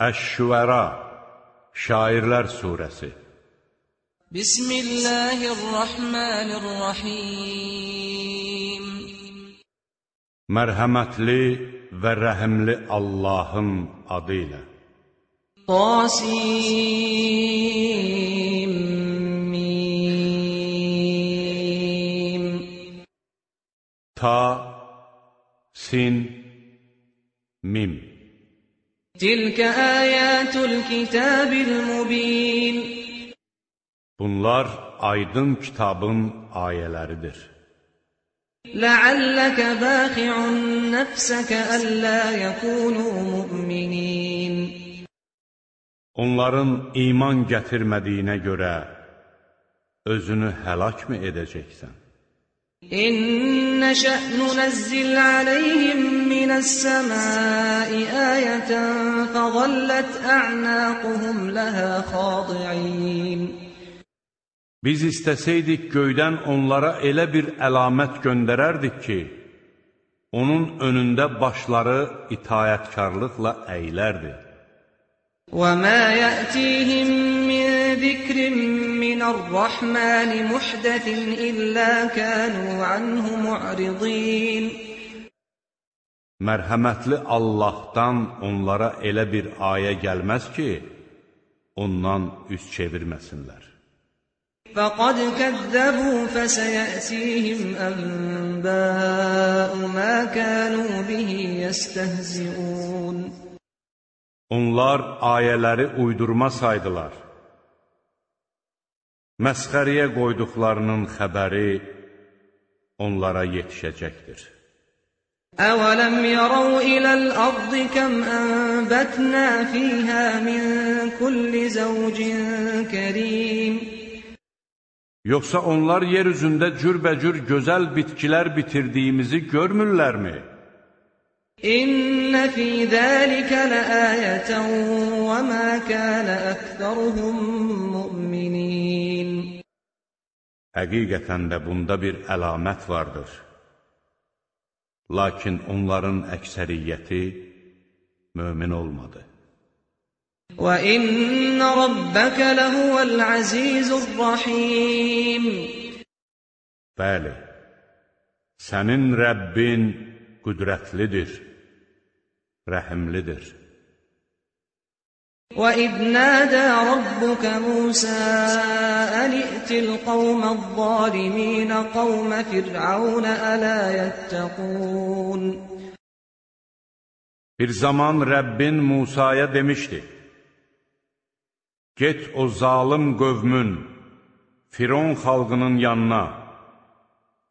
Əş-Şüəra Şairlər Suresi. Bismillahirrahmanirrahim. Mərhəmətli və rəhimli Allahın adı ilə. Tasim Ta, Sin, Mim Tilk ayatul kitabil mubin Bunlar aydın kitabın ayələridir. La'allaka baqi'un nafsaka alla yakunu mu'minin Onların iman gətirmədiyinə görə özünü həlak mı edəcəksən? إن نشأ ننزل عليهم من السماء آية فظلت أعناقهم لها خاضعين Biz istəsəydik göydən onlara elə bir əlamət göndərərdik ki, onun önündə başları itayətkarlıqla əylərdi. وما يأتيهم من ذكر من الرحمن محدث إلا كانوا عنه معرضين Mərhəmətli Allahdan onlara elə bir ayə gəlməz ki, ondan üz çevirməsinlər. فقد كذبوا فسيأتيهم أنباء ما كانوا به يستهزئون Onlar ayələri uydurma saydılar. məsxəriyə qoyduqlarının xəbəri onlara yetişəcəkdir. Əvələm yarav iləl ardı kəm ənbətnə fiyhə min kulli zəvcin kərim. Yoxsa onlar yer üzündə cürbəcür gözəl bitkilər bitirdiyimizi görmürlərmi? İnne fi zəlikə ləəyətən və mə kənə əktəruhum Həqiqətən də bunda bir əlamət vardır. Lakin onların əksəriyyəti mömin olmadı. وإن ربك لهو العزيز الرحيم Bəli, sənin Rəbbin qüdrətlidir, rəhimlidir. وإذ نادى ربك موسى أن ائت القوم الظالمين قوم فرعون ألا يتقون Bir zaman Rəbbin Musaya demişdi, Get o zalim qövmün, Firon xalqının yanına,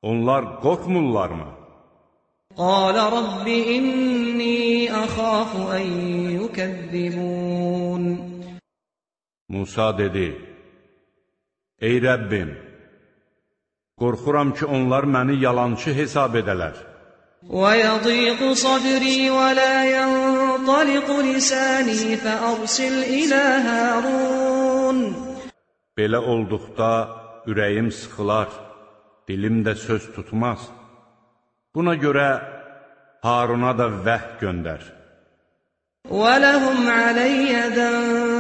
onlar qorxmurlarmı? قال رب إني أخاف أن يكذبون Musa dedi, Ey Rəbbim, qorxuram ki, onlar məni yalançı hesab edələr. ويضيق صدري ولا ينطلق لساني فأرسل إلى هارون Belə olduqda ürəyim sıxılar, dilim də söz tutmaz. Buna görə Haruna da vəh göndər. ولهم علي ذنب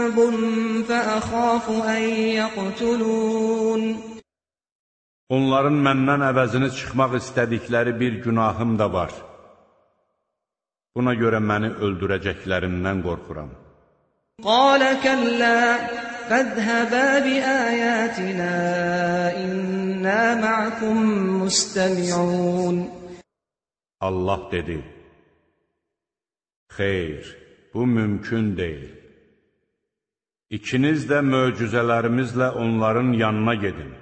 فأخاف أن يقتلون Onların məndən əvəzini çıxmaq istədikləri bir günahım da var. Buna görə məni öldürəcəklərindən qorxuram. قال كلا فاذهبا بآياتنا إنا معكم مستمعون Allah dedi, Xeyr, bu mümkün deyil. İkiniz də möcüzələrimizlə onların yanına gedin.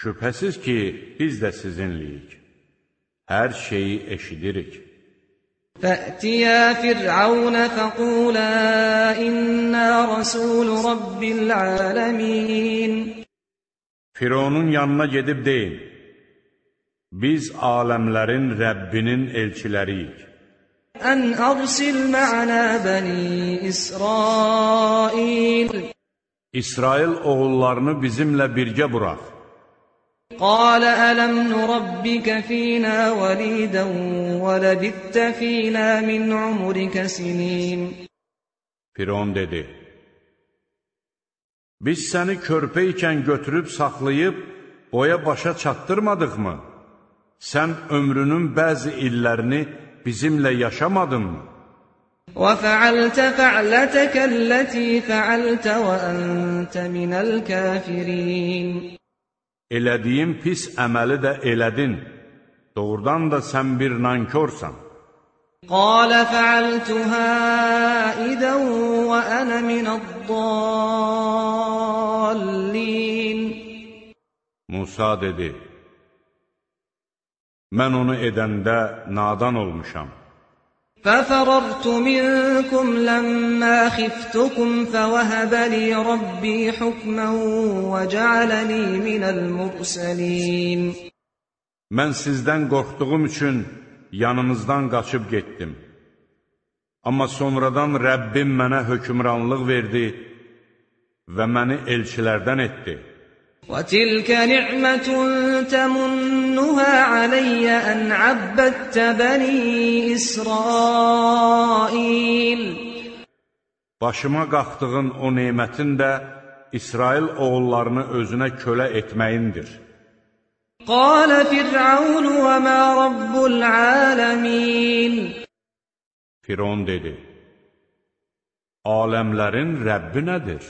Şübhəsiz ki, biz də sizinliyik. Hər şeyi eşidirik. Fətiyə Fir'aunə fəqulə innə rəsulü Rabbil ələmin. Fironun yanına gedib deyin, biz aləmlərin Rəbbinin elçiləriyik. أن أرسل معنا بني إسرائيل İsrail oğullarını bizimlə birgə burax. قال ألم نربك فينا وليدا ولبثت فينا من عمرك سنين Firon dedi, Biz səni körpə ikən götürüb saxlayıb, boya başa çatdırmadıqmı? Sən ömrünün bəzi illərini bizimlə yaşamadınmı? وَفَعَلْتَ فَعْلَتَكَ الَّتِي فَعَلْتَ وَأَنْتَ مِنَ الْكَافِرِينَ Elədiyin pis əməli də elədin. Doğrudan da sən bir nankorsan. قال فعلتها إذا وأنا من الضالين Musa dedi, mən onu edəndə nadan olmuşam. ففررت منكم لما خفتكم فوهب لي ربي حكما وجعلني من المرسلين Mən sizdən qorxduğum üçün yanınızdan qaçıb getdim. Amma sonradan Rəbbim mənə hökmranlıq verdi və məni elçilərdən etdi. وتلك نعمة تمنها علي أن عبدت بني إسرائيل Başıma qalxdığın o nemətin də İsrail oğullarını özünə kölə etməyindir. قال فرعون وما رب العالمين Firon dedi, Aləmlərin Rəbbi nədir?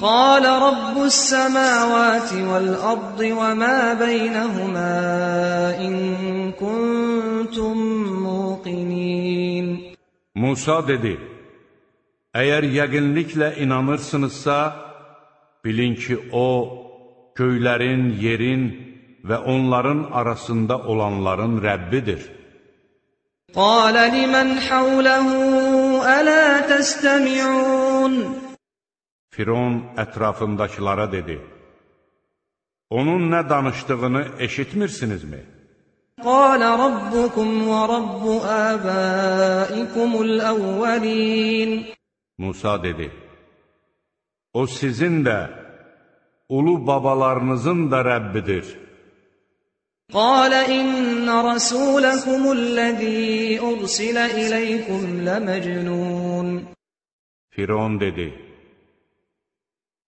قال رب السماوات والأرض وما بينهما إن كنتم موقنين Musa dedi, Əgər yəqinliklə inanırsınızsa, bilin ki, O, göylərin, yerin və onların arasında olanların Rəbbidir. قال لمن حوله ألا تستمعون Firon ətrafındakılara dedi, Onun nə danışdığını eşitmirsinizmi? قال ربكم ورب آبائكم الأولين Musa dedi, O sizin də, ulu babalarınızın da Rəbbidir. قال إن رسولكم الذي أرسل إليكم لمجنون Firon dedi,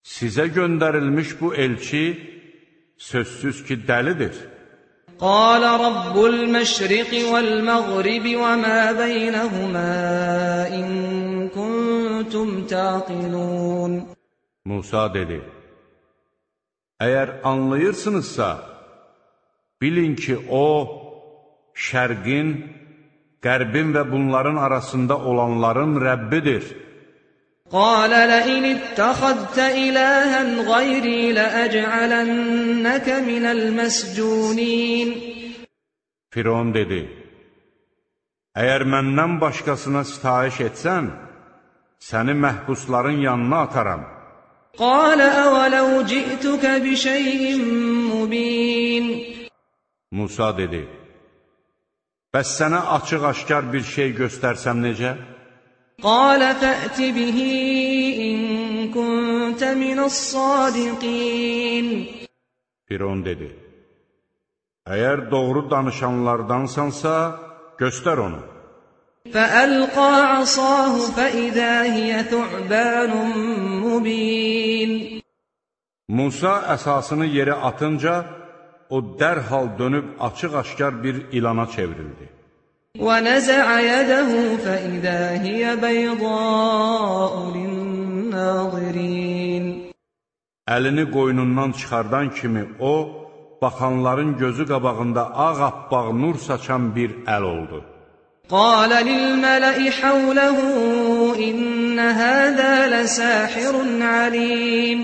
Sizə göndərilmiş bu elçi sözsüz ki, dəlidir. Qalə Rabbul məşriqi vəl məğribi və mə beynəhumə in kuntum taqilun. Musa dedi, əgər anlayırsınızsa, bilin ki, o, şərqin, qərbin və bunların arasında olanların Rəbbidir. قال لئن اتخذت إلها غيري لأجعلنك من المسجونين Firon dedi, Əgər məndən başqasına sitayiş etsən, səni məhbusların yanına ataram. قال أولو جئتك بشيء مبين Musa dedi, Bəs sənə açıq-aşkar bir şey göstərsəm necə? قال فأت به إن كنت من الصادقين Firon dedi, Əgər doğru danışanlardansansa, göstər onu. فألقى عصاه فإذا هي ثعبان مبين Musa əsasını yerə atınca, o dərhal dönüb açıq-aşkar bir ilana çevrildi. ونزع يده فإذا هي بيضاء للناظرين Əlini qoynundan çıxardan kimi o, baxanların gözü qabağında ağappaq nur saçan bir əl oldu. قال للملأ حوله إن هذا لساحر عليم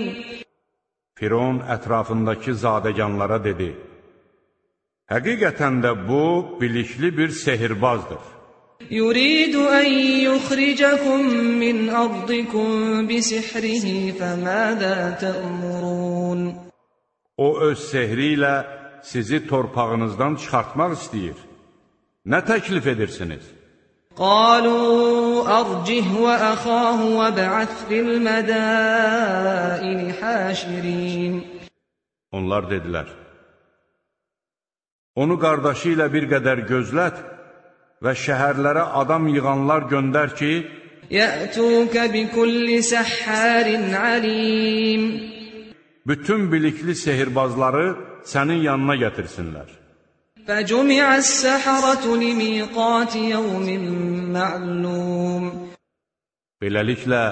Firon ətrafındakı zadəganlara dedi, Həqiqətən də bu, bilikli bir sehirbazdır. يريد أن يخرجكم من أرضكم بسحره فماذا تأمرون O öz sehri ilə sizi torpağınızdan çıxartmaq istəyir. Nə təklif edirsiniz? قالوا أرجه وأخاه وابعث في المدائن حاشرين Onlar dedilər, Onu qardaşı ilə bir qədər gözlət və şəhərlərə adam yığanlar göndər ki, Yətukə bi kulli səhhərin alim. Bütün bilikli sehirbazları sənin yanına gətirsinlər. Fəcumi'əs səhərətü limiqati yevmin ma'lum. Beləliklə,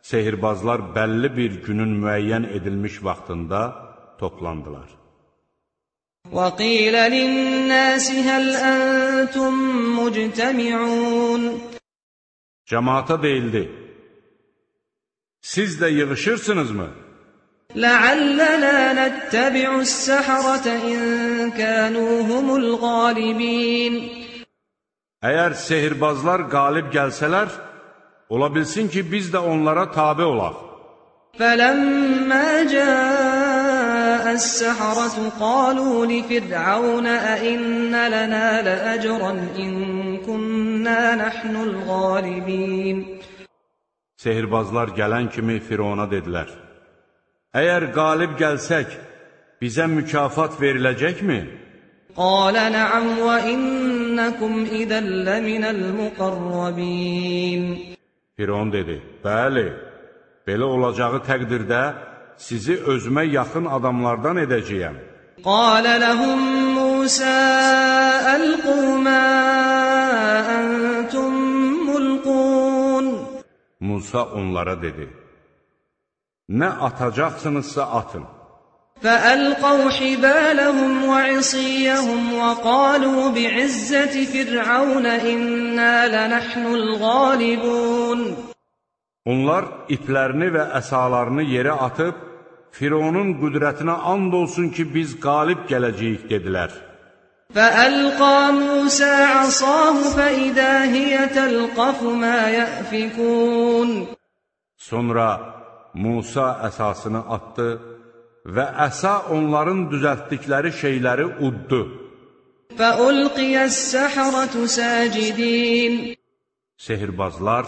sehirbazlar bəlli bir günün müəyyən edilmiş vaxtında toplandılar. وقيل للناس هل أنتم مجتمعون Cəmaata deyildi, siz də yığışırsınızmı? لعلنا نتبع السحرة إن كانوا هم الغالبين Əgər sehirbazlar qalib gəlsələr, ola bilsin ki, biz də onlara tabi olaq. فلما جاء السحرة قالوا لفرعون أئن لنا لأجرا إن كنا نحن الغالبين Sehirbazlar gələn kimi Firona dedilər, Əgər qalib gəlsək, bizə mükafat veriləcəkmi? قال نعم وإنكم إذا لمن المقربين Firon dedi, bəli, belə olacağı təqdirdə sizi özümə yaxın adamlardan edəcəyəm. قال لهم موسى ألقوا ما أنتم ملقون Musa onlara dedi, Nə atacaqsınızsa atın. فألقوا حبالهم وعصيهم وقالوا بعزة فرعون إنا لنحن الغالبون Onlar iplərini və əsalarını yerə atıb, Fironun qüdrətinə and olsun ki, biz qalib gələcəyik, dedilər. فألقى موسى عصاه فإذا هي تلقف ما يأفكون Sonra Musa əsasını atdı və əsa onların düzəltdikləri şeyləri uddu. فألقي السحرة ساجدين Sehirbazlar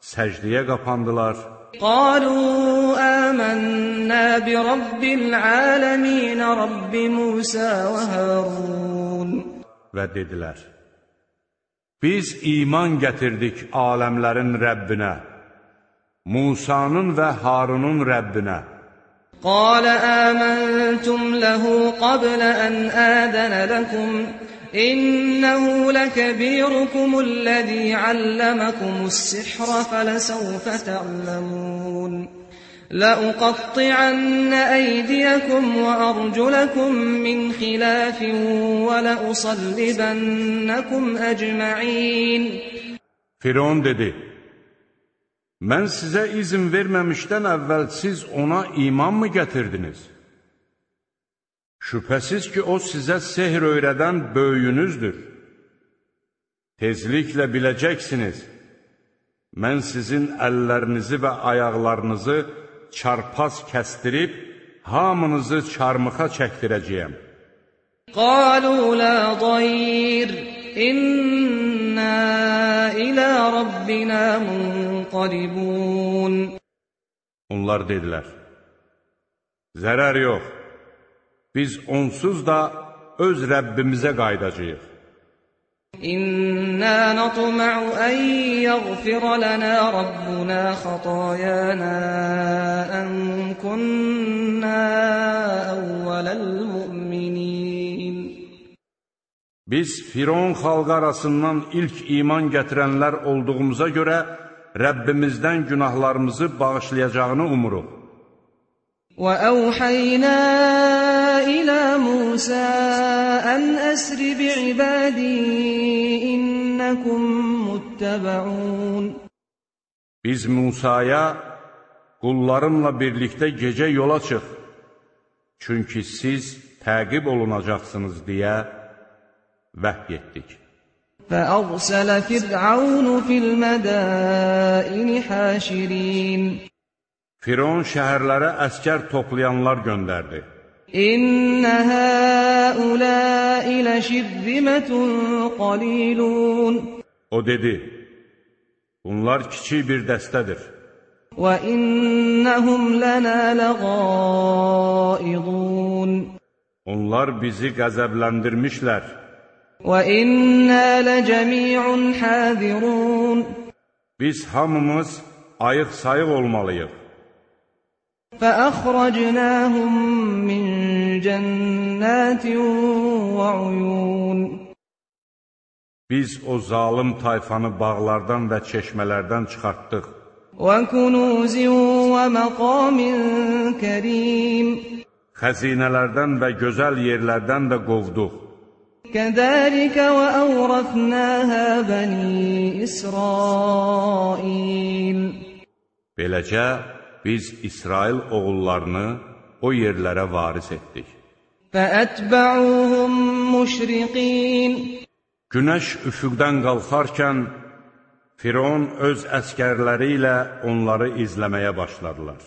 səcdiyə qapandılar. قالوا آمنا برب العالمين رب موسى وهارون və dedilər, Biz iman gətirdik aləmlərin Rəbbinə, Musanın və Harunun Rəbbinə. قال آمنتم له قبل أن آذن لكم إنه لكبيركم الذي علمكم السحر فلسوف تعلمون لأقطعن أيديكم وأرجلكم من خلاف ولأصلبنكم أجمعين Firon dedi, Mən sizə izin verməmişdən əvvəl siz ona iman mı gətirdiniz? Şübhəsiz ki, o sizə sehr öyrədən böyüyünüzdür. Tezliklə biləcəksiniz, mən sizin əllərinizi və ayaqlarınızı çarpaz kəstirib, hamınızı çarmıxa çəkdirəcəyəm. Qalu la dayr, inna ilə Rabbina munqalibun. Onlar dedilər, zərər yox biz onsuz da öz Rəbbimizə qayıdacağıq. İnna natma'u an yaghfira lana rabbuna khatayana an kunna awwalal mu'minin Biz Firon xalqı arasından ilk iman gətirənlər olduğumuza görə Rəbbimizdən günahlarımızı bağışlayacağını umuruq. Və əvhəynə إلى موسى أن أسر بعبادي إنكم متبعون Biz Musaya, qullarımla birlikdə gecə yola çıx, çünki siz təqib olunacaqsınız deyə vəhy etdik. فأرسل فرعون في المدائن حاشرين Firon şəhərlərə əskər toplayanlar göndərdi. İnne haulâi leşirzimetun qalilun. O dedi, bunlar kiçik bir dəstədir. Və innəhum lənə ləqaidun. Onlar bizi qəzəbləndirmişlər. Və innə ləcəmi'un həzirun. Biz hamımız ayıq-sayıq olmalıyıq. Fəəxrəcnəhum min من جنات وعيون Biz o zalım tayfanı bağlardan və çeşmələrdən çıxartdıq. وكنوز ومقام كريم Xəzinələrdən və gözəl yerlərdən də qovduq. كذلك وأورثناها بني إسرائيل Beləcə, biz İsrail oğullarını o yerlərə varis etdik. Fəətbəuhum müşriqin Günəş üfüqdən qalxarkən Firon öz əskərləri ilə onları izləməyə başladılar.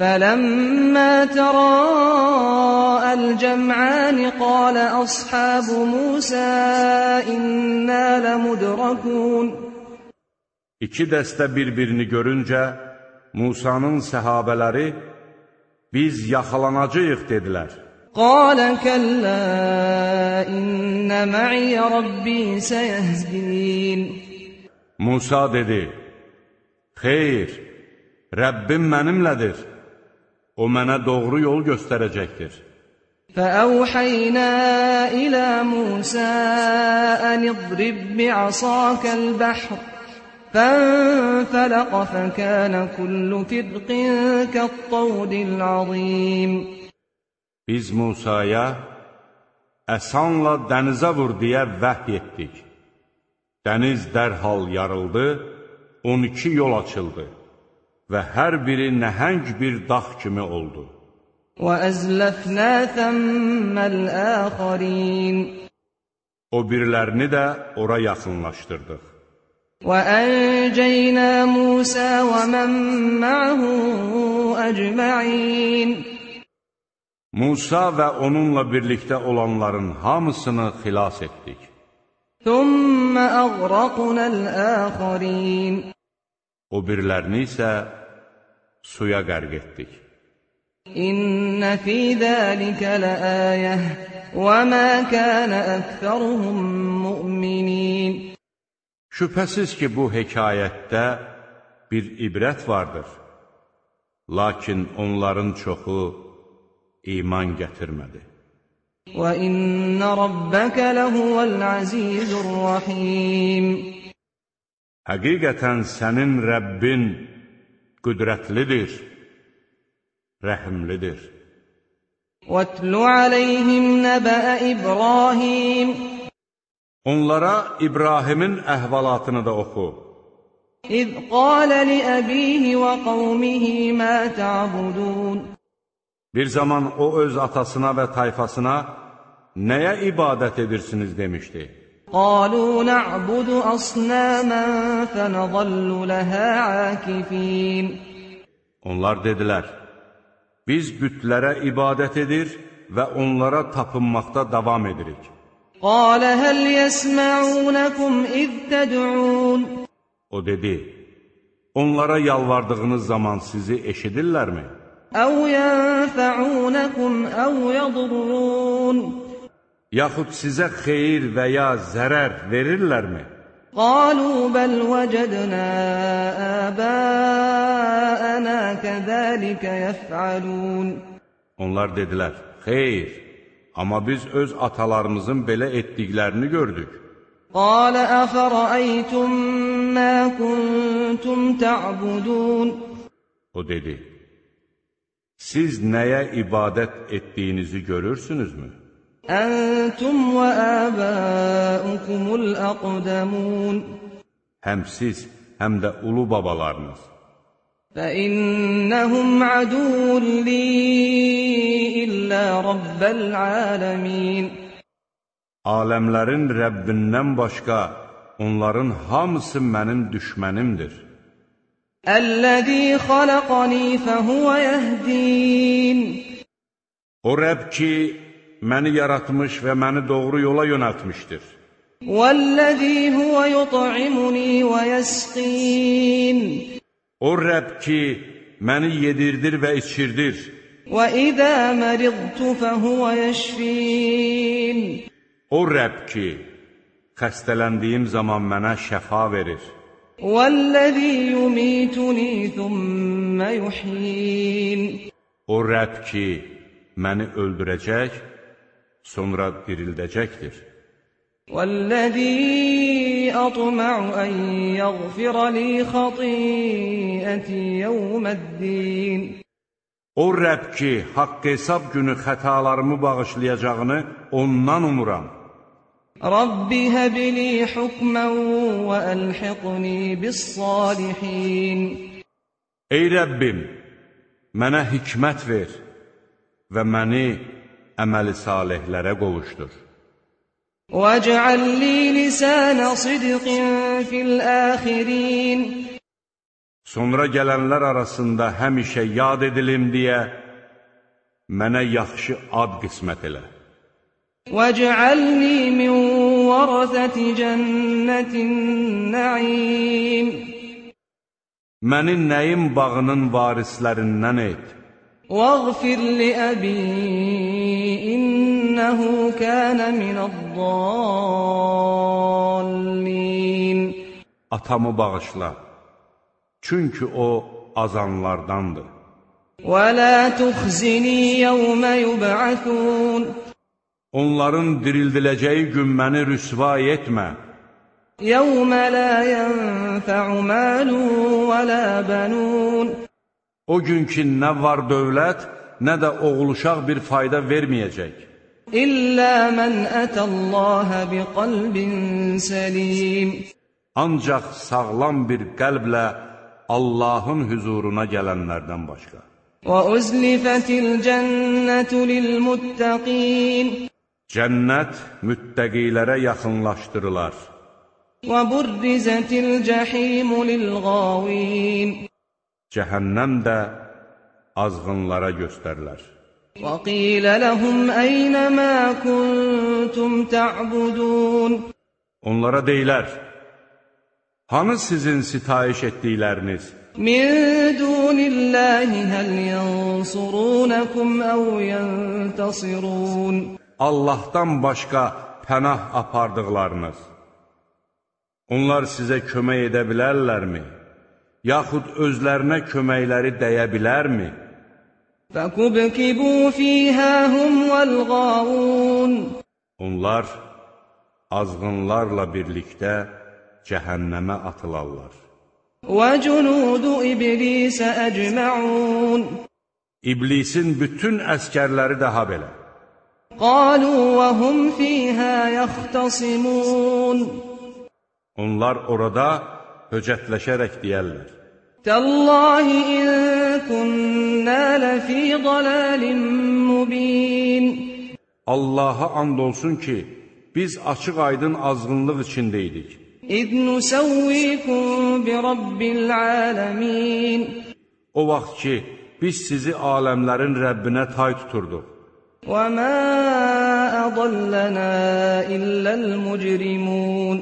Fələmmə tərəəl cəm'əni qalə əshabu Musə innə ləmudrakun İki dəstə bir-birini görüncə Musanın səhabələri biz yaxalanacağıq, dedilər. قال كلا إن معي ربي سيهدين Musa dedi, Xeyr, Rəbbim mənimlədir. O mənə doğru yol göstərəcəkdir. فأوحينا إلى موسى أن اضرب بعصاك البحر فانفلق فكان كل فرق كالطود العظيم Biz Musaya, əsanla dənizə vur deyə vəhy etdik. Dəniz dərhal yarıldı, 12 yol açıldı və hər biri nəhəng bir dağ kimi oldu. وأزلفنا ثم الآخرين O birilərini də ora yaxınlaşdırdıq. وأنجينا موسى ومن معه أجمعين Musa və onunla birlikdə olanların hamısını xilas etdik. ثم أغرقنا الآخرين O birilərini isə suya qərq etdik. إن في ذلك لآية وما كان أكثرهم مؤمنين Şübhəsiz ki, bu hekayətdə bir ibrət vardır. Lakin onların çoxu iman gətirmədi. وإن ربك لهو العزيز الرحيم Həqiqətən sənin Rəbbin qüdrətlidir, rəhimlidir. واتل عليهم نبأ إبراهيم Onlara İbrahimin əhvalatını da oxu. İz qala li abihi və qavmihi ma ta'budun. Bir zaman o öz atasına və tayfasına nəyə ibadət edirsiniz demişdi. Qalu na'budu asnaman fanadallu laha akifin. Onlar dedilər: Biz bütlərə ibadət edir və onlara tapınmaqda davam edirik. قال هل يسمعونكم إذ تدعون O dedi, onlara yalvardığınız zaman sizi eşidirlərmi? أو ينفعونكم أو يضرون Yaxud sizə xeyir və ya zərər verirlərmi? قالوا بل وجدنا آباءنا كذلك يفعلون Onlar dedilər, xeyr, Amma biz öz atalarımızın belə etdiklərini gördük. Qalə əfərəytum mə kuntum tə'budun O dedi, siz nəyə ibadət etdiyinizi görürsünüzmü? Əntum və əbəukumul əqdəmun Həm siz, həm də ulu babalarınız. فإنهم عدو لي إلا رب العالمين Aləmlərin Rəbbindən başqa onların hamısı mənim düşmənimdir. الذي خلقني فهو يهدين O Rəbb ki, məni yaratmış və məni doğru yola yönəltmişdir. والذي هو يطعمني ويسقين O Rəbb ki, məni yedirdir və içirdir. وإذا مرضت فهو يشفين O Rəbb ki, xəstələndiyim zaman mənə şəfa verir. والذي يميتني ثم يحيين O Rəbb ki, məni öldürəcək, sonra dirildəcəkdir. والذي أطمع أن يغفر لي خطيئتي يوم الدين O Rəbb ki, haqq hesab günü xətalarımı bağışlayacağını ondan umuram. رب هب لي حكما وألحقني بالصالحين Ey Rəbbim, mənə hikmət ver və məni əməli salihlərə qovuşdur. واجعل لي لسان صدق في الآخرين Sonra gələnlər arasında həmişə yad edilim deyə mənə yaxşı ad qismət elə. واجعلني من ورثة جنة النعيم Məni nəyin bağının varislərindən et. واغفر لأبي إنه كان من الضالين Atamı bağışla. Çünki o azanlardandır. ولا تخزني يوم يبعثون Onların dirildiləcəyi gün məni rüsva etmə. يوم لا ينفع مال ولا بنون O gün ki, nə var dövlət, nə də oğluşaq bir fayda verməyəcək. İllə mən ətəllaha biqalbin səlim. Ancaq sağlam bir qəlblə Allahın huzuruna gələnlərdən başqa. Və uzlifətil cənnətu lilmuttəqin. Cənnət müttəqilərə yaxınlaşdırılar. Və burrizətil cəhimu lilğavin. Cəhənnəm də azğınlara göstərilər. وقيل لهم أين ما كنتم تعبدون Onlara deyilər, hanı sizin sitayiş etdikləriniz? من دون الله هل ينصرونكم أو ينتصرون Allahdan başqa pənah apardıqlarınız. Onlar sizə kömək edə bilərlərmi? Yaxud özlərinə köməkləri dəyə bilərmi? فكبكبوا فيها هم والغاوون Onlar azğınlarla birlikdə cəhənnəmə atılarlar. وجنود إبليس أجمعون İblisin bütün əskərləri daha belə. قالوا وهم فيها يختصمون Onlar orada höcətləşərək deyərlər. تالله إن كنا لفي ضلال مبين Allaha and olsun ki, biz açıq-aydın azğınlıq içindəydik. إذ نسويكم برب العالمين O vaxt ki, biz sizi aləmlərin Rəbbinə tay tuturduq. وما أضلنا إلا المجرمون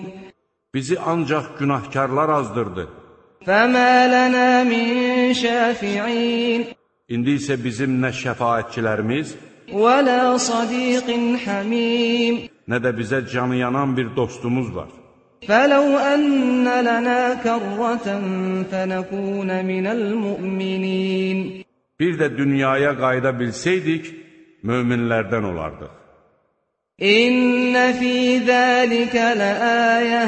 Bizi ancaq günahkarlar azdırdı. فما لنا من شافعين İndi isə bizim nə şəfaətçilərimiz, ولا صديق حميم nə də bizə canı yanan bir dostumuz var. فلو أن لنا كرة فنكون من المؤمنين Bir də dünyaya qayıda bilsəydik, möminlərdən olardıq. إن في ذلك لآية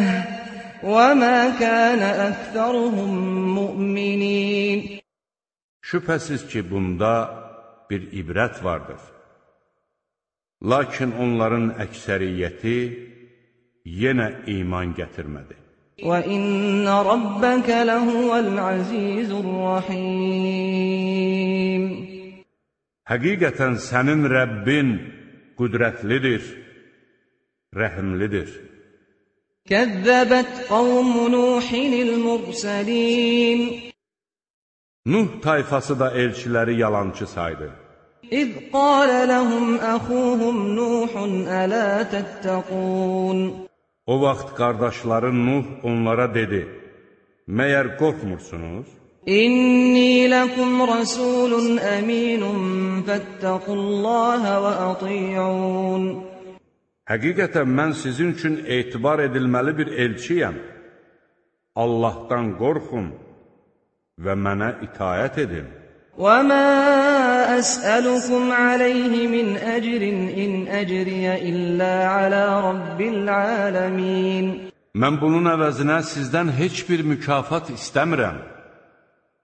وما كان أكثرهم مؤمنين Şübhəsiz ki, bunda bir ibrət vardır. Lakin onların əksəriyyəti yenə iman gətirmədi. وإن ربك لهو العزيز الرحيم Həqiqətən sənin Rəbbin qüdrətlidir, rəhimlidir. Kəzzəbət qavmu Nuhinil mürsəlin Nuh tayfası da elçiləri yalançı saydı. İz qalə ləhum əxuhum Nuhun ələ təttəqun O vaxt qardaşları Nuh onlara dedi, Məyər qorxmursunuz? İnni ləkum rəsulun əminun fəttəqullaha və atiyyun Həqiqətən mən sizin üçün etibar edilməli bir elçiyəm. Allahdan qorxun və mənə itayət edin. وَمَا أَسْأَلُكُمْ عَلَيْهِ مِنْ أَجْرٍ إِنْ أَجْرِيَ إِلَّا عَلَى رَبِّ الْعَالَمِينَ Mən bunun əvəzinə sizdən heç bir mükafat istəmirəm.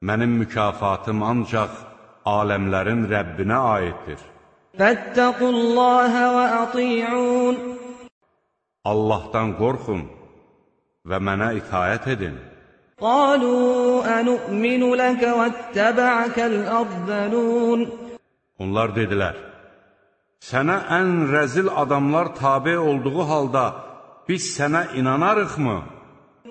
Mənim mükafatım ancaq aləmlərin Rəbbinə aiddir. فَاتَّقُوا اللَّهَ وَأَطِيعُونَ Allahdan qorxun və mənə itayət edin. قالوا أنؤمن لك واتبعك الأرذلون Onlar dedilər, sənə ən rəzil adamlar tabe olduğu halda biz sənə inanarıqmı?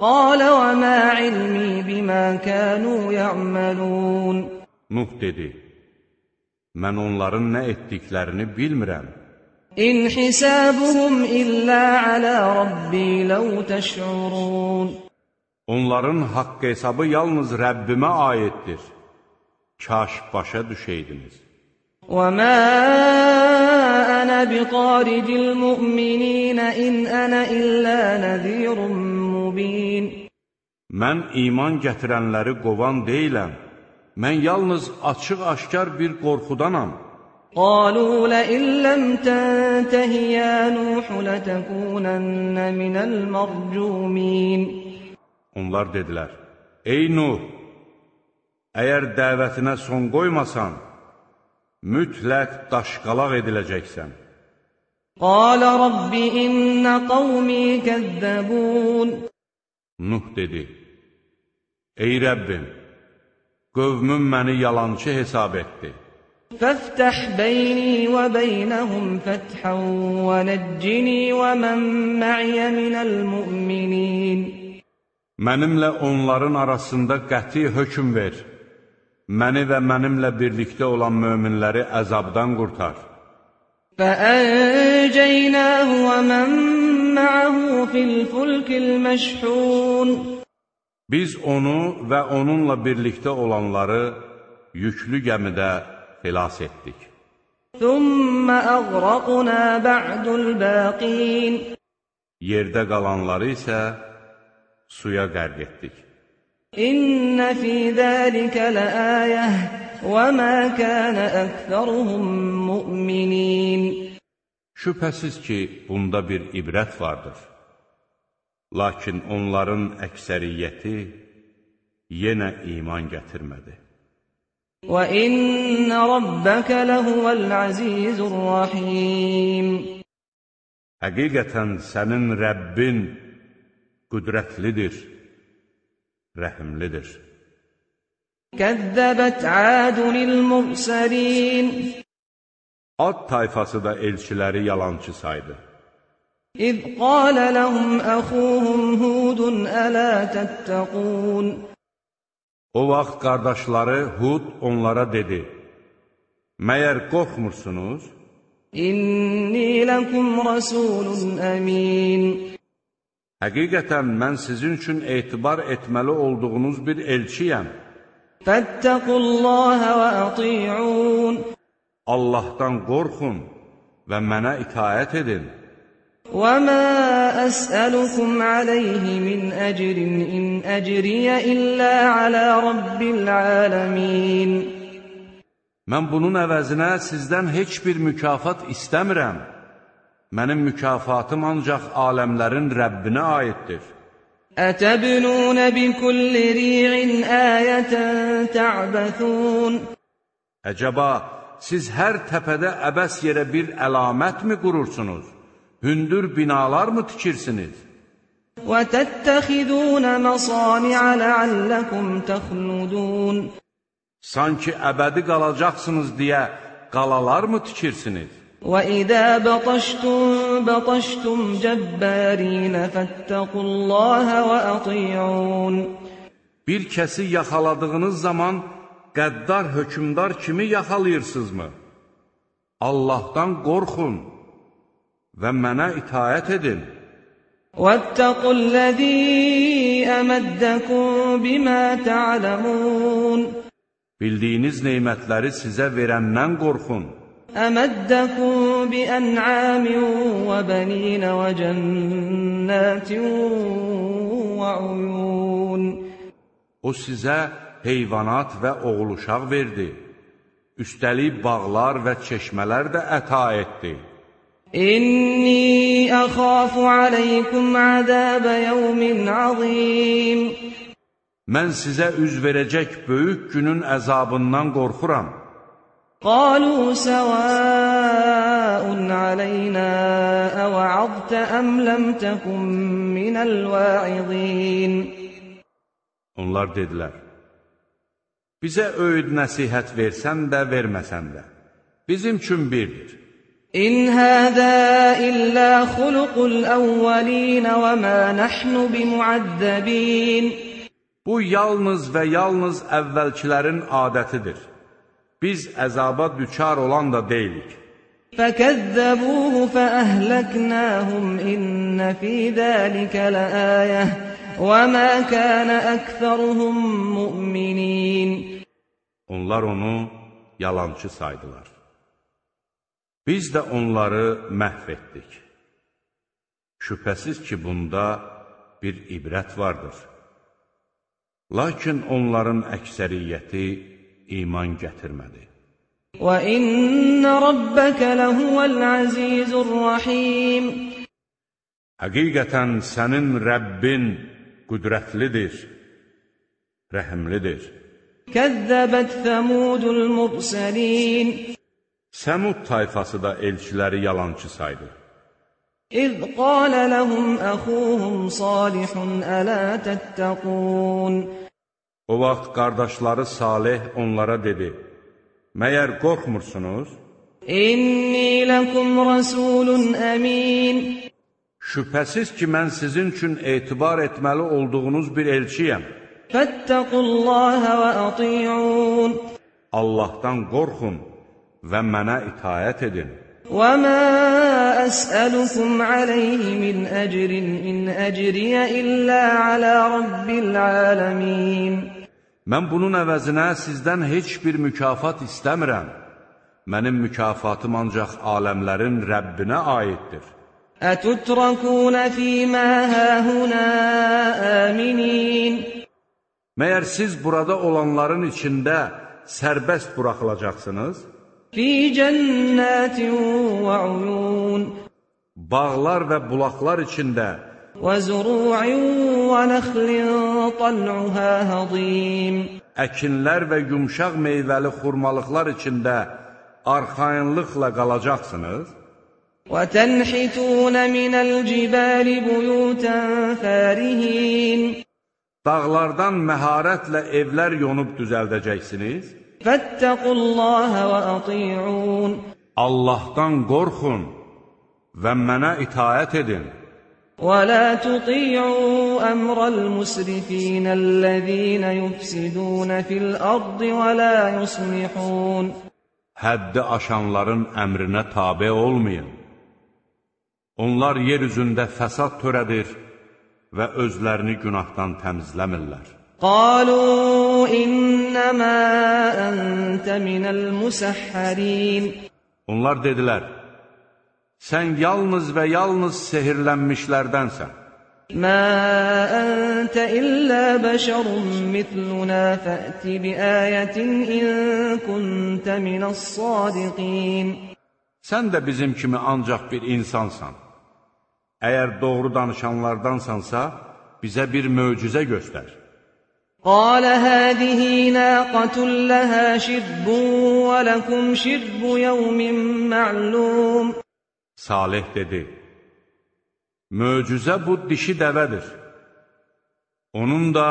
قال وما علمي بما كانوا يعملون Nuh dedi, mən onların nə etdiklərini bilmirəm. إن حسابهم إلا على ربي لو تشعرون Onların haqq hesabı yalnız Rəbbimə aiddir. Kaş başa düşəydiniz. وما أنا بطارد المؤمنين إن أنا إلا نذير مبين Mən iman gətirənləri qovan deyiləm. Mən yalnız açıq-aşkar bir qorxudanam. قالوا لئن لم تنته يا نوح لتكونن من المرجومين Onlar dedilər, Ey Nuh, əgər dəvətinə son qoymasan, mütləq daşqalaq ediləcəksən. قال رب إن قومي كذبون Nuh dedi, Ey Rəbbim, qövmüm məni yalançı hesab etdi. فافتح بيني وبينهم فتحا ونجني ومن معي من المؤمنين Mənimlə onların arasında qəti hökm ver. Məni və mənimlə birlikdə olan möminləri əzabdan qurtar. فأنجيناه ومن معه في الفلك المشحون Biz onu və onunla birlikdə olanları yüklü gəmidə xilas etdik. Thumma aghraqna ba'dul baqin. Yerdə qalanları isə suya qərq etdik. İnna fi zalika laayah və ma kana aktharuhum mu'minin. Şübhəsiz ki, bunda bir ibrət vardır. Lakin onların əksəriyyəti yenə iman gətirmədi. وإن ربك لهو العزيز الرحيم Həqiqətən sənin Rəbbin qüdrətlidir, rəhimlidir. كذبت عاد المرسلين Ad tayfası da elçiləri yalançı saydı. إذ قال لهم أخوهم هود ألا تتقون O vaxt qardaşları Hud onlara dedi, Məyər qorxmursunuz? إني لكم رسول أمين Həqiqətən mən sizin üçün etibar etməli olduğunuz bir elçiyəm. فاتقوا الله وأطيعون Allahdan qorxun və mənə itayət edin. وما أسألكم عليه من أجر إن أجري إلا على رب العالمين Mən bunun əvəzinə sizdən heç bir mükafat istəmirəm. Mənim mükafatım ancaq aləmlərin Rəbbinə aiddir. أتبنون بكل ريع آية تعبثون Əcəba, siz hər təpədə əbəs yerə bir əlamətmi qurursunuz? Hündür binalar mı tikirsiniz? وتتخذون مصانع لعلكم تخلدون Sanki əbədi qalacaqsınız deyə qalalar mı tikirsiniz? وإذا بطشتم بطشتم جبارين فاتقوا الله وأطيعون Bir kəsi yaxaladığınız zaman qəddar hökmdar kimi yaxalayırsınızmı? Allahdan qorxun və mənə itayət edin. واتقوا الذي أمدكم بما تعلمون Bildiyiniz neymətləri sizə verəndən qorxun. أمدكم بأنعام وبنين وجنات وعيون O sizə heyvanat və oğul uşaq verdi. Üstəlik bağlar və çeşmələr də əta etdi. İnni əxafu aleykum azab yawmin azim. Mən sizə üz verəcək böyük günün əzabından qorxuram. Qalu sawaun aleyna aw'azta am lam takum min alwa'izin. Onlar dedilər: Bizə öyüd nəsihət versən də, verməsən də bizim üçün birdir. إن هذا إلا خلق الأولين وما نحن بمعذبين Bu yalnız və yalnız əvvəlkilərin adətidir. Biz əzaba düçar olan da deyilik. فكذبوه فأهلكناهم إن في ذلك لآية وما كان أكثرهم مؤمنين Onlar onu yalançı saydılar. Biz də onları məhv etdik. Şübhəsiz ki, bunda bir ibrət vardır. Lakin onların əksəriyyəti iman gətirmədi. وَإِنَّ رَبَّكَ لَهُوَ الْعَزِيزُ الرَّحِيمُ Həqiqətən sənin Rəbbin qüdrətlidir, rəhimlidir. كَذَّبَتْ ثَمُودُ الْمُرْسَلِينَ Səmud tayfası da elçiləri yalançı saydı. İz qalə ləhum əxuhum salihun ələ təttəqun O vaxt qardaşları Salih onlara dedi, Məyər qorxmursunuz? İnni ləkum rəsulun əmin Şübhəsiz ki, mən sizin üçün etibar etməli olduğunuz bir elçiyəm. Fəttəqullaha və atiun Allahdan qorxun və mənə itayət edin. وَمَا أَسْأَلُكُمْ عَلَيْهِ مِنْ أَجْرٍ إِنْ أَجْرِيَ إِلَّا عَلَى رَبِّ الْعَالَمِينَ Mən bunun əvəzinə sizdən heç bir mükafat istəmirəm. Mənim mükafatım ancaq aləmlərin Rəbbinə aiddir. أَتُتْرَكُونَ فِي مَا هَاهُنَا آمِنِينَ Məyər siz burada olanların içində sərbəst buraxılacaqsınız? فِي جَنَّاتٍ وَعُيُونٍ Bağlar və bulaqlar içində, وَزُرُوعٍ وَنَخْلٍ طَلْعُهَا هَضِيمٌ əkinlər və yumşaq meyvəli xurmalıqlar içində arxayınlıqla qalacaqsınız? وَتَنْحِتُونَ مِنَ الْجِبَالِ بُيُوتًا فَارِهِينَ Dağlardan məharətlə evlər yonub düzəldəcəksiniz? Fəttəqullaha və ati'un. Allahdan qorxun və mənə itaət edin. Və la tuti'u əmrəl musrifinəl-ləzīnə yufsidunə fil-ardı və la yuslihun. Həddi aşanların əmrinə tabe olmayın. Onlar yer üzündə fəsad törədir və özlərini günahdan təmizləmirlər. قالوا إنما أنت من المسحرين Onlar dedilər, sən yalnız və yalnız sehirlənmişlərdənsən. ما أنت إلا بشر مثلنا فأت بآية إن كنت من الصادقين Sən də bizim kimi ancaq bir insansan. Əgər doğru danışanlardansansa, bizə bir möcüzə göstər. قال هذه ناقة لها شرب ولكم شرب يوم معلوم Salih dedi, Möcüzə bu dişi dəvədir. Onun da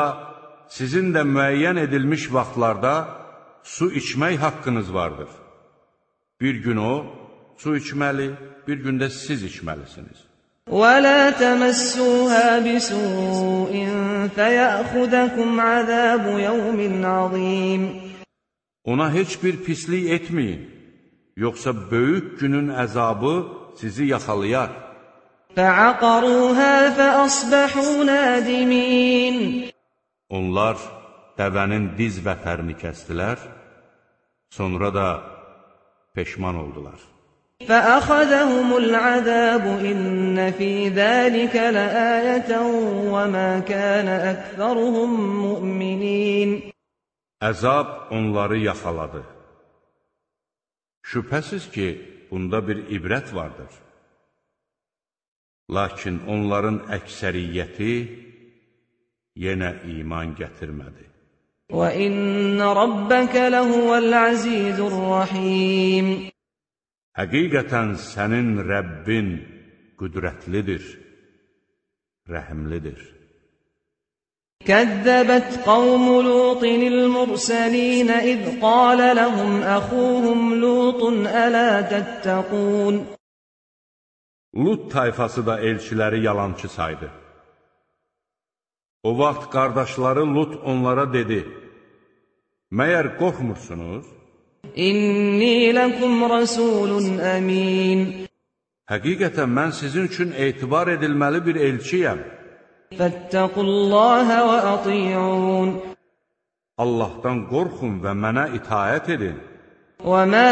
sizin də müəyyən edilmiş vaxtlarda su içmək haqqınız vardır. Bir gün o, su içməli, bir gün də siz içməlisiniz. ولا تمسوها بسوء فيأخذكم عذاب يوم عظيم Ona heç bir pislik etməyin, yoxsa böyük günün əzabı sizi yaxalayar. فعقروها فأصبحوا نادمين Onlar dəvənin diz vətərini kəstilər, sonra da peşman oldular. فأخذهم العذاب إن في ذلك لآية وما كان أكثرهم مؤمنين Əzab onları yaxaladı. Şübhəsiz ki, bunda bir ibrət vardır. Lakin onların əksəriyyəti yenə iman gətirmədi. وَإِنَّ رَبَّكَ لَهُوَ الْعَزِيزُ الرَّحِيمُ Həqiqətən sənin Rəbbin qüdrətlidir, rəhimlidir. كذبت قوم لوط المرسلين إذ قال لهم أخوهم لوط ألا تتقون Lut tayfası da elçiləri yalançı saydı. O vaxt qardaşları Lut onlara dedi, Məyər qorxmursunuz? İnni lakum rasulun amin. Həqiqətən mən sizin üçün etibar edilməli bir elçiyəm. Fattaqullaha və atiyun. Allahdan qorxun və mənə itaət edin. Və mə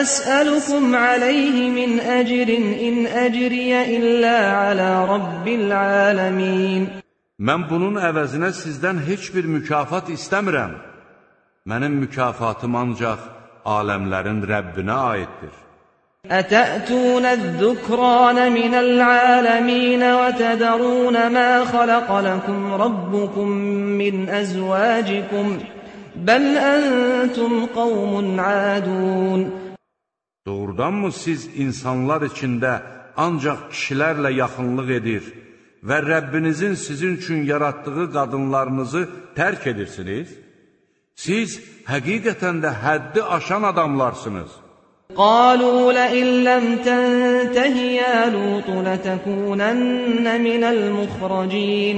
əsəlukum alayhi min əcrin in əcriyə illə alə rabbil aləmin. Mən bunun əvəzinə sizdən heç bir mükafat istəmirəm. Mənim mükafatım ancaq aləmlərin Rəbbinə aiddir. أتأتون الذكران من العالمين وتذرون ما خلق لكم ربكم من أزواجكم بل أنتم قوم عادون Doğrudanmı siz insanlar içində ancaq kişilərlə yaxınlıq edir və Rəbbinizin sizin üçün yaratdığı qadınlarınızı tərk edirsiniz? Siz həqiqətən də həddi aşan adamlarsınız. قالوا لئن لم تنته يا لوط لتكونن من المخرجين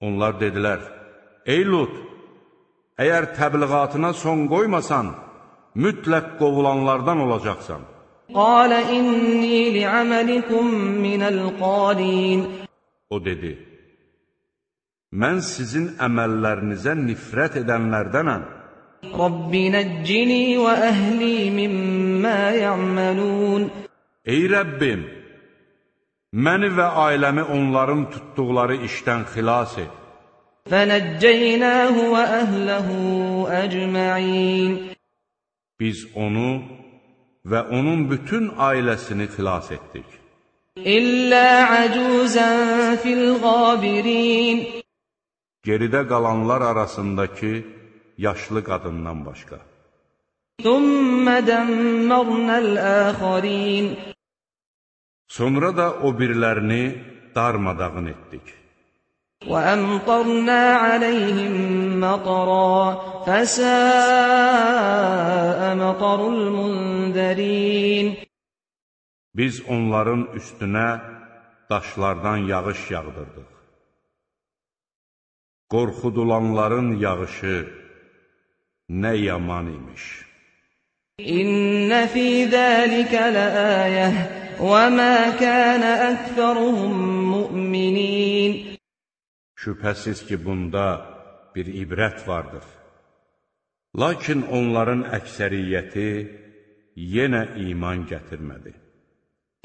Onlar dedilər, Ey Lut, əgər təbliğatına son qoymasan, mütləq qovulanlardan olacaqsan. قال إني لعملكم من القالين O dedi, Mən sizin əməllərinizə nifrət edənlərdənəm. Rabbi nəccini və əhli mimmə yə'məlun. Ey Rəbbim, məni və ailəmi onların tutduqları işdən xilas et. Fənəccəynəhu və əhləhu əcməin. Biz onu və onun bütün ailəsini xilas etdik. İllə acuzən fil qabirin Geridə qalanlar arasındakı yaşlı qadından başqa. ثم دمرنا الآخرين Sonra da o birlərini darmadağın etdik. وأمطرنا عليهم مطرا فساء مطر المنذرين Biz onların üstünə daşlardan yağış yağdırdıq. Qorxudulanların yağışı nə yaman imiş. إن في ذلك لآية وما كان أكثرهم مؤمنين Şübhəsiz ki, bunda bir ibrət vardır. Lakin onların əksəriyyəti yenə iman gətirmədi.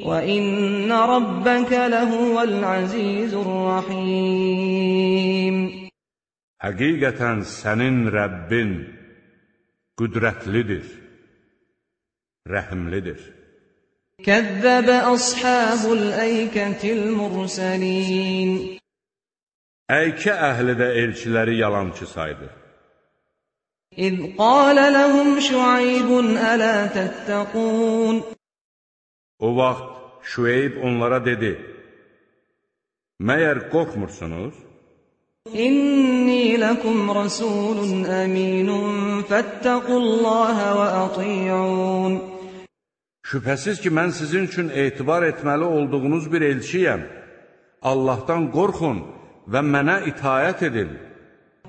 وإن ربك لهو العزيز الرحيم Həqiqətən sənin Rəbbin qüdrətlidir, rəhimlidir. Kəzzəbə əshabul əykətil mürsəlin Əykə əhli də elçiləri yalançı saydı. İz qalə ləhum şüaybun ələ təttəqun O vaxt Şüeyb onlara dedi, Məyər qorxmursunuz? إني لكم رسول أمين فاتقوا الله وأطيعون Şübhəsiz ki, mən sizin üçün etibar etməli olduğunuz bir elçiyəm. Allahdan qorxun və mənə itayət edin.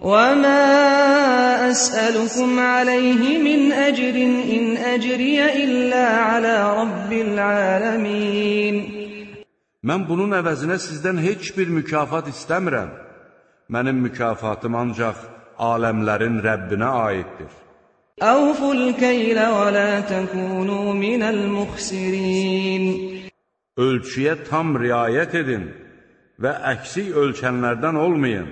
وما أسألكم عليه من أجر إن أجري إلا على رب العالمين Mən bunun əvəzinə sizdən heç bir mükafat istəmirəm. Mənim mükafatım ancaq aləmlərin Rəbbinə aiddir. أوفوا الكيل ولا تكونوا من المخسرين Ölçüyə tam riayət edin və əksik ölçənlərdən olmayın.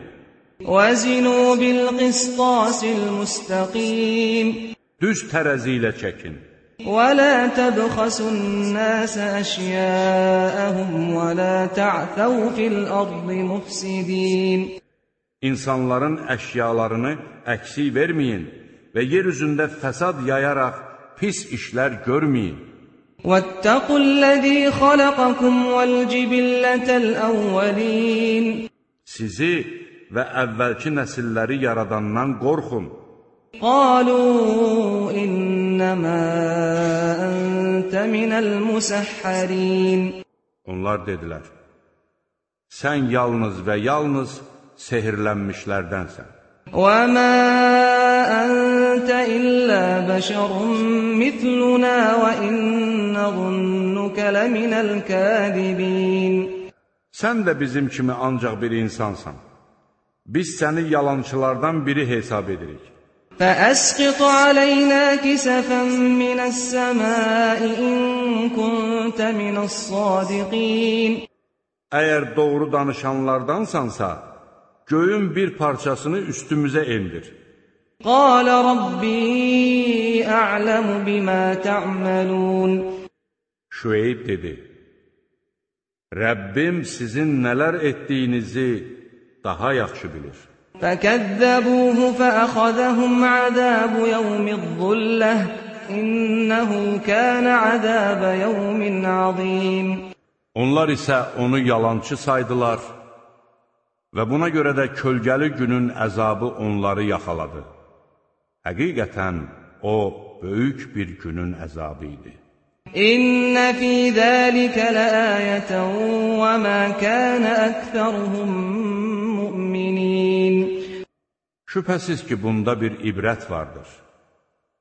وزنوا بالقسطاس المستقيم Düz tərəzi ilə çəkin. ولا تبخسوا الناس أشياءهم ولا تعثوا في الأرض مفسدين İnsanların əşyalarını əksik verməyin və yer üzündə fəsad yayaraq pis işlər görməyin. واتقوا الذي خلقكم والجبلة الأولين Sizi və əvvəlki nəsilləri yaradandan qorxun. قالوا إنما أنت من المسحرين Onlar dedilər, sən yalnız və yalnız sehirlənmişlərdənsən. وما أنت إلا بشر مثلنا وإن نظنك لمن الكاذبين Sən də bizim kimi ancaq bir insansan. Biz səni yalançılardan biri hesab edirik. فأسقط علينا كسفا من السماء إن كنت من الصادقين Əgər doğru danışanlardansansa, göyün bir parçasını üstümüzə endir. Qalə Rabbi a'ləmu bimə tə'məlun. Şüeyb dedi, Rəbbim sizin nələr etdiyinizi daha yaxşı bilir. Fəkəzzəbuhu fəəxəzəhum əzəbu yəvmiz zulləh, innəhu kənə əzəbə yəvmin azim. Onlar isə onu yalançı saydılar və buna görə də kölgəli günün əzabı onları yaxaladı. Həqiqətən o, böyük bir günün əzabı idi. İnnə fī zəlikə ləəyətən və mə kənə əksəruhum müminin. Şübhəsiz ki, bunda bir ibrət vardır.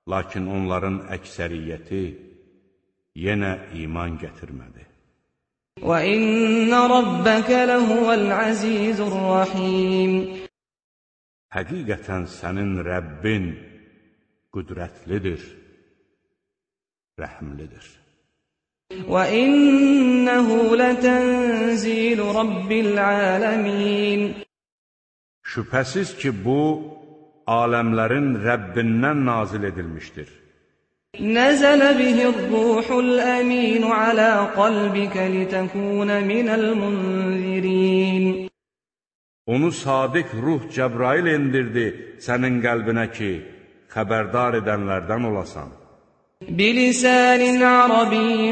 Lakin onların əksəriyyəti yenə iman gətirmədi. وإن ربك لهو العزيز الرحيم Həqiqətən sənin Rəbbin qüdrətlidir, rəhmlidir. وإنه لتنزيل رب العالمين Şübhəsiz ki, bu, aləmlərin Rəbbindən nazil edilmişdir. نزل به الروح الأمين على قلبك لتكون من المنذرين Onu sadiq ruh Cəbrail endirdi sənin qəlbinə ki, xəbərdar edənlərdən olasan. بلسان عربي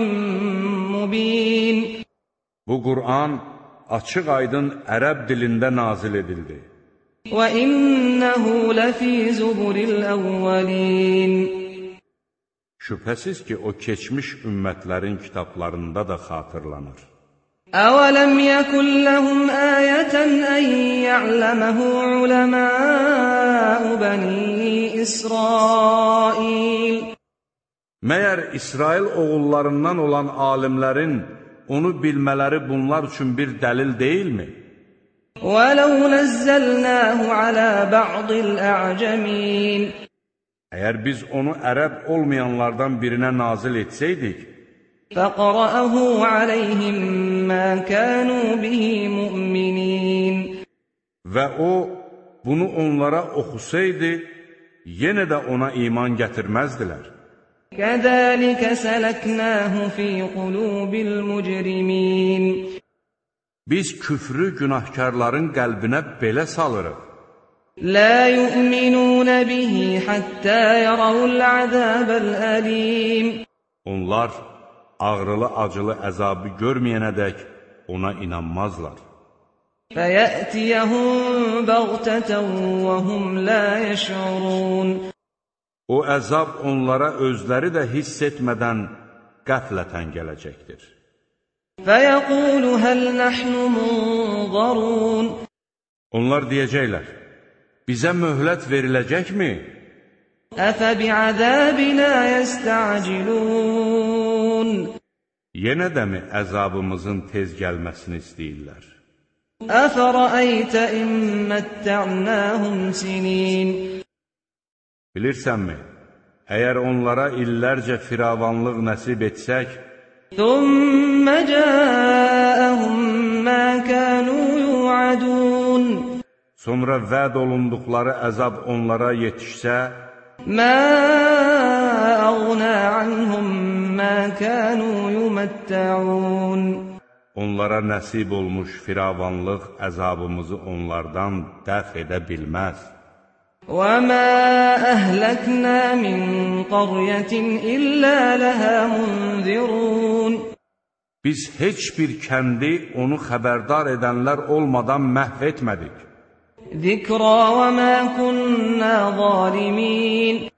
مبين Bu Qur'an açıq aydın ərəb dilində nazil edildi. وإنه لفي زبر الأولين Şübhəsiz ki, o keçmiş ümmətlərin kitablarında da xatırlanır. أولم يكن لهم آية أن يعلمه علماء بني إسرائيل Məyər İsrail oğullarından olan alimlərin onu bilmələri bunlar üçün bir dəlil deyilmi? ولو نزلناه على بعض الأعجمين Əgər biz onu ərəb olmayanlardan birinə nazil etsəydik, فقرأه عليهم ما كانوا به مؤمنين və o bunu onlara oxusaydı, yenə də ona iman gətirməzdilər. كذلك سلكناه في قلوب المجرمين Biz küfrü günahkarların qəlbinə belə salırıq. لا yu'minun bihi hatta yarawul azabal alim. Onlar ağrılı acılı əzabı görməyənə dək ona inanmazlar. Fayatiyahum baghtatan wa hum la yash'urun. O əzab onlara özləri də hiss etmədən qəflətən gələcəkdir. Fayaqulu hal nahnu munzarun. Onlar deyəcəklər: bizə möhlət veriləcəkmi? Əfə bi'əzəbinə yəstəcilun Yenə dəmi əzabımızın tez gəlməsini istəyirlər? Əfə rəytə imməttə'nəhum sinin Bilirsənmi, əgər onlara illərcə firavanlıq nəsib etsək, Thumma cəəl sonra vəd olunduqları əzab onlara yetişsə, ما أغنى عنهم ما كانوا يمتعون onlara nəsib olmuş firavanlıq əzabımızı onlardan dəf edə bilməz. وما أهلكنا من قرية إلا لها منذرون Biz heç bir kəndi onu xəbərdar edənlər olmadan məhv etmədik. ذكرى وما كنا ظالمين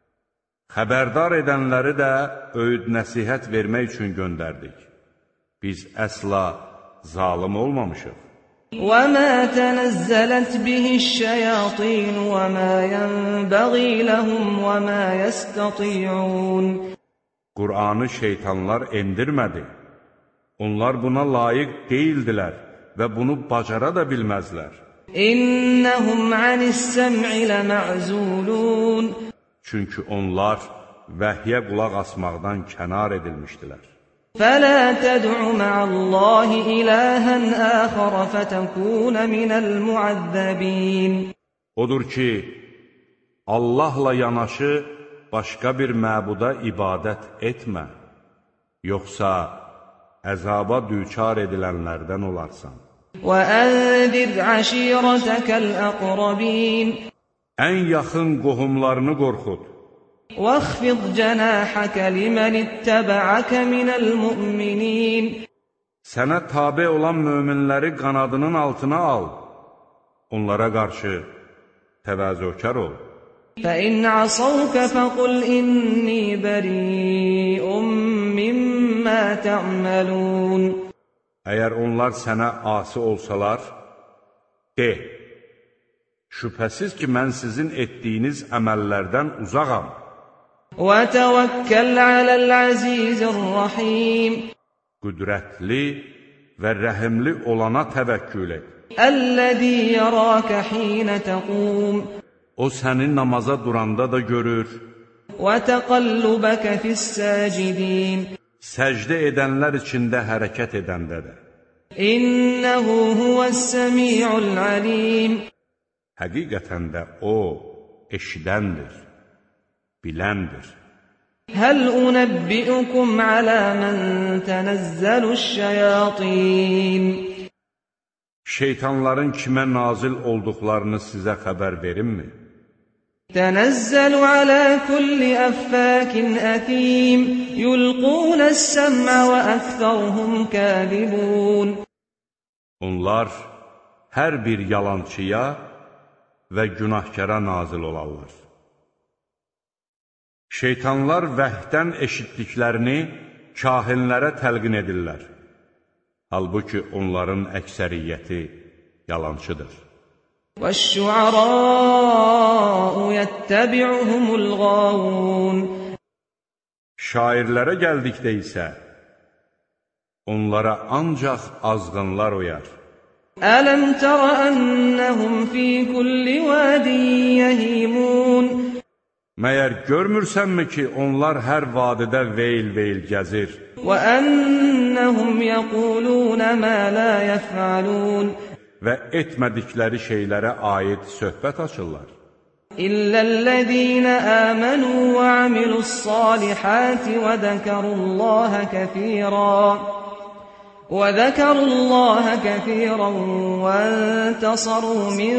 Xəbərdar edənləri də öyüd nəsihət vermək üçün göndərdik. Biz əsla zalım olmamışıq. وما تنزلت به الشياطين وما ينبغي لهم وما يستطيعون Qur'anı şeytanlar endirmədi. Onlar buna layiq deyildilər və bunu bacara da bilməzlər. İnnəhum anis-səm'i lama'zulun Çünki onlar vəhyə qulaq asmaqdan kənar edilmişdilər. Fələ təd'u ma'allahi ilahən əxərə fətəkunə minəl muəzzəbin Odur ki, Allahla yanaşı başqa bir məbuda ibadət etmə, yoxsa əzaba düçar edilənlərdən olarsan. وأنذر عشيرتك الأقربين Ən yaxın qohumlarını qorxud. واخفض جناحك لمن اتبعك من المؤمنين Sənə tabe olan möminləri qanadının altına al. Onlara qarşı təvazökar ol. فإن عصوك فقل إني بريء مما تعملون Əgər onlar sənə asi olsalar, de, şübhəsiz ki, mən sizin etdiyiniz əməllərdən uzaqam. وتوكل على العزيز الرحيم Qüdrətli və rəhimli olana təvəkkül et. الذي يراك حين تقوم O səni namaza duranda da görür, وتقلبك في الساجدين səcdə edənlər içində hərəkət edəndədir. İnnehu huvəs-səmi'ul alim. Həqiqətən də o eşidəndir, biləndir. Həl unəbbi'ukum alə mən tənəzzəlüş-şəyatin. Şeytanların kimə nazil olduqlarını sizə xəbər verimmi? تنزل على كل أفاك أثيم يلقون السمع وأكثرهم كاذبون Onlar hər bir yalançıya və günahkara nazil olarlar. Şeytanlar vəhdən eşitdiklərini kahinlərə təlqin edirlər. Halbuki onların əksəriyyəti yalançıdır. والشعراء يتبعهم الغاوون Şairlərə gəldikdə isə onlara ancaq azğınlar uyar. ألم تر أنهم في كل واد يهيمون Məyər görmürsənmi ki, onlar hər vadidə veyl-veyl gəzir? وأنهم يقولون ما لا يفعلون və etmədikləri şeylərə aid söhbət açırlar. الذين آمنوا وعملوا الصالحات وذكروا الله كثيرا وذكروا الله كثيرا وانتصروا من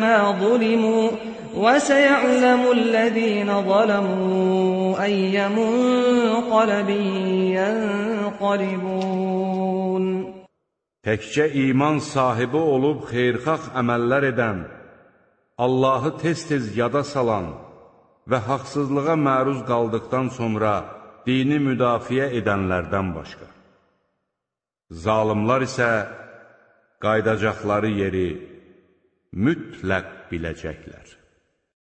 ما ظلموا وسيعلم الذين ظلموا أي منقلب ينقلبون Təkcə iman sahibi olub xeyrxax əməllər edən, Allahı tez-tez yada salan və haqsızlığa məruz qaldıqdan sonra dini müdafiə edənlərdən başqa. Zalimlar isə qaydacaqları yeri mütləq biləcəklər.